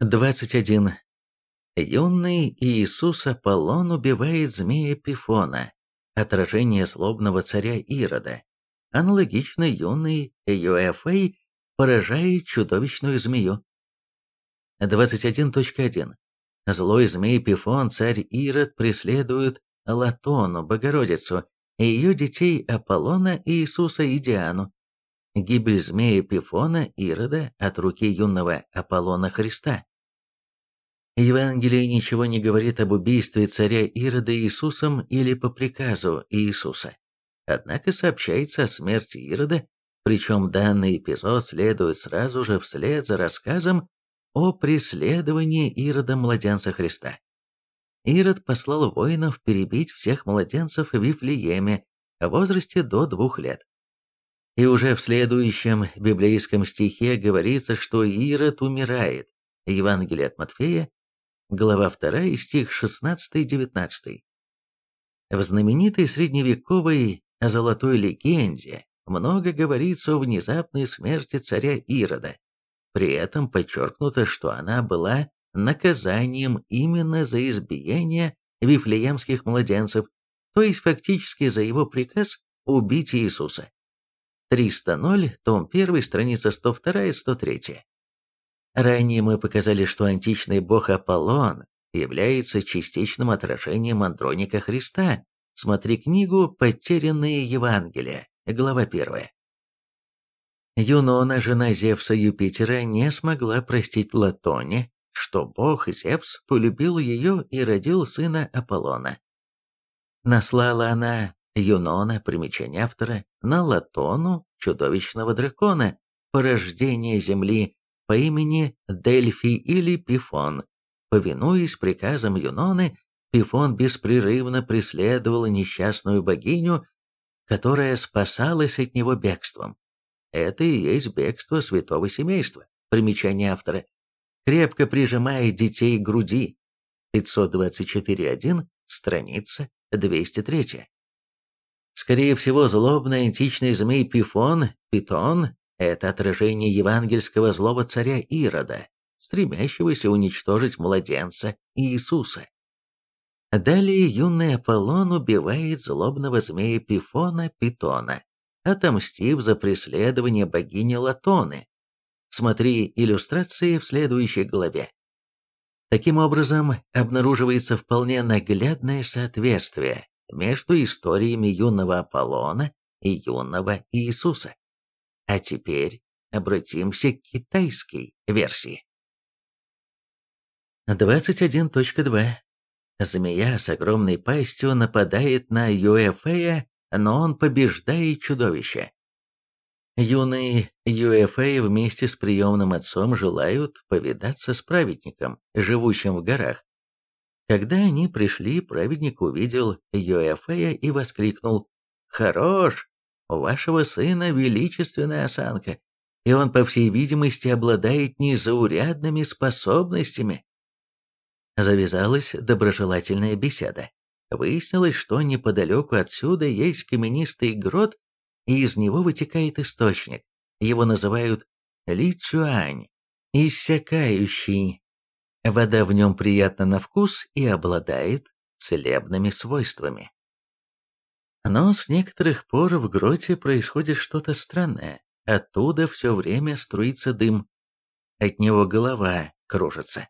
21. Юный Иисус Аполлон убивает змея Пифона, отражение злобного царя Ирода. Аналогично юный Юэфэй поражает чудовищную змею. 21.1. Злой змей Пифон, царь Ирод, преследует Латону, Богородицу, и ее детей Аполлона, Иисуса и Диану. Гибель змея Пифона Ирода от руки юного Аполлона Христа. Евангелие ничего не говорит об убийстве царя Ирода Иисусом или по приказу Иисуса. Однако сообщается о смерти Ирода, причем данный эпизод следует сразу же вслед за рассказом о преследовании Ирода младенца Христа. Ирод послал воинов перебить всех младенцев в Вифлееме в возрасте до двух лет. И уже в следующем библейском стихе говорится, что Ирод умирает. Евангелие от Матфея, глава 2, стих 16-19. В знаменитой средневековой золотой легенде много говорится о внезапной смерти царя Ирода. При этом подчеркнуто, что она была наказанием именно за избиение вифлеемских младенцев, то есть фактически за его приказ убить Иисуса. 300.0, том 1, страница 102-103. Ранее мы показали, что античный бог Аполлон является частичным отражением Андроника Христа. Смотри книгу «Потерянные Евангелия», глава 1. Юнона, жена Зевса Юпитера, не смогла простить Латоне, что бог Зевс полюбил ее и родил сына Аполлона. Наслала она Юнона, примечание автора, на Латону, чудовищного дракона, порождение земли, по имени Дельфи или Пифон. Повинуясь приказам Юноны, Пифон беспрерывно преследовал несчастную богиню, которая спасалась от него бегством. Это и есть бегство святого семейства. Примечание автора. Крепко прижимая детей к груди. 524.1, страница 203. Скорее всего, злобный античный змей Пифон, Питон, это отражение евангельского злого царя Ирода, стремящегося уничтожить младенца Иисуса. Далее юный Аполлон убивает злобного змея Пифона Питона, отомстив за преследование богини Латоны. Смотри иллюстрации в следующей главе. Таким образом, обнаруживается вполне наглядное соответствие между историями юного Аполлона и юного Иисуса. А теперь обратимся к китайской версии. 21.2. Змея с огромной пастью нападает на Юэфея, но он побеждает чудовище. Юный Юэфэй вместе с приемным отцом желают повидаться с праведником, живущим в горах. Когда они пришли, праведник увидел Юэфэя и воскликнул «Хорош! У вашего сына величественная осанка, и он, по всей видимости, обладает незаурядными способностями. Завязалась доброжелательная беседа. Выяснилось, что неподалеку отсюда есть каменистый грот, и из него вытекает источник. Его называют Ли Цюань, иссякающий. Вода в нем приятна на вкус и обладает целебными свойствами. Но с некоторых пор в гроте происходит что-то странное. Оттуда все время струится дым. От него голова кружится.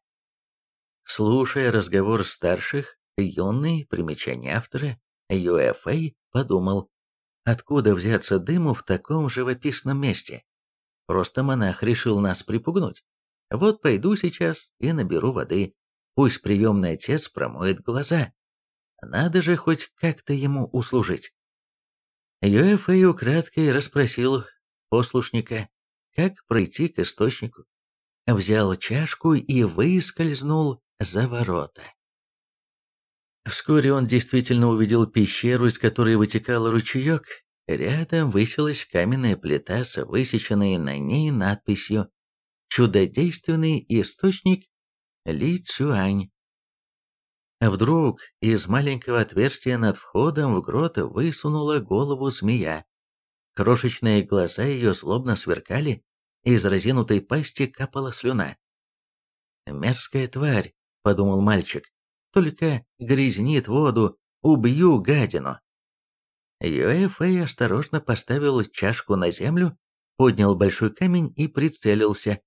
Слушая разговор старших, юный, примечание автора, Юэфэй подумал, откуда взяться дыму в таком живописном месте. Просто монах решил нас припугнуть. Вот пойду сейчас и наберу воды. Пусть приемный отец промоет глаза. Надо же хоть как-то ему услужить. Юэфэй украдкой расспросил послушника, как пройти к источнику. Взял чашку и выскользнул за ворота. Вскоре он действительно увидел пещеру, из которой вытекал ручеек. Рядом высилась каменная плита с высеченной на ней надписью «Чудодейственный источник Ли Цюань». А вдруг из маленького отверстия над входом в грот высунула голову змея. Крошечные глаза ее злобно сверкали, из разинутой пасти капала слюна. «Мерзкая тварь», — подумал мальчик, — «только грязнит воду, убью гадину». Юэфэй осторожно поставил чашку на землю, поднял большой камень и прицелился.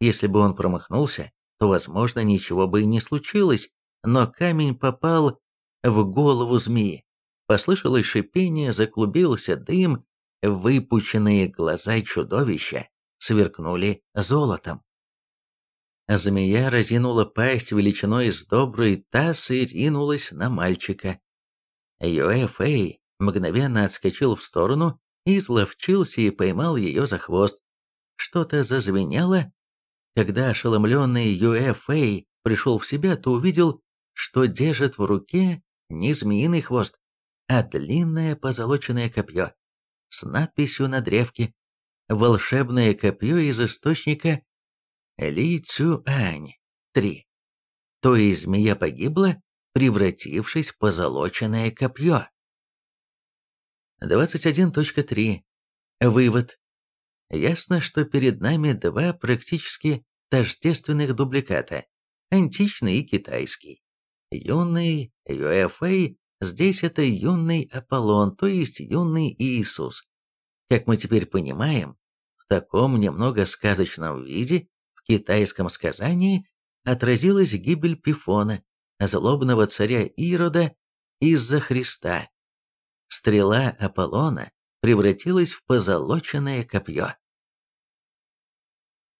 Если бы он промахнулся, то, возможно, ничего бы и не случилось, но камень попал в голову змеи. Послышалось шипение, заклубился дым, выпученные глаза чудовища сверкнули золотом. Змея разинула пасть величиной с добрый таз и ринулась на мальчика. Юэфэй мгновенно отскочил в сторону, изловчился и поймал ее за хвост. Что-то зазвенело. Когда ошеломленный Юэфэй пришел в себя, то увидел, что держит в руке не змеиный хвост, а длинное позолоченное копье с надписью на древке «Волшебное копье из источника Ли Цюань 3». То есть змея погибла, превратившись в позолоченное копье. 21.3. Вывод. Ясно, что перед нами два практически тождественных дубликата – античный и китайский. Юный Юэфэй, здесь это юный Аполлон, то есть юный Иисус. Как мы теперь понимаем, в таком немного сказочном виде в китайском сказании отразилась гибель Пифона, злобного царя Ирода, из-за Христа. Стрела Аполлона превратилась в позолоченное копье.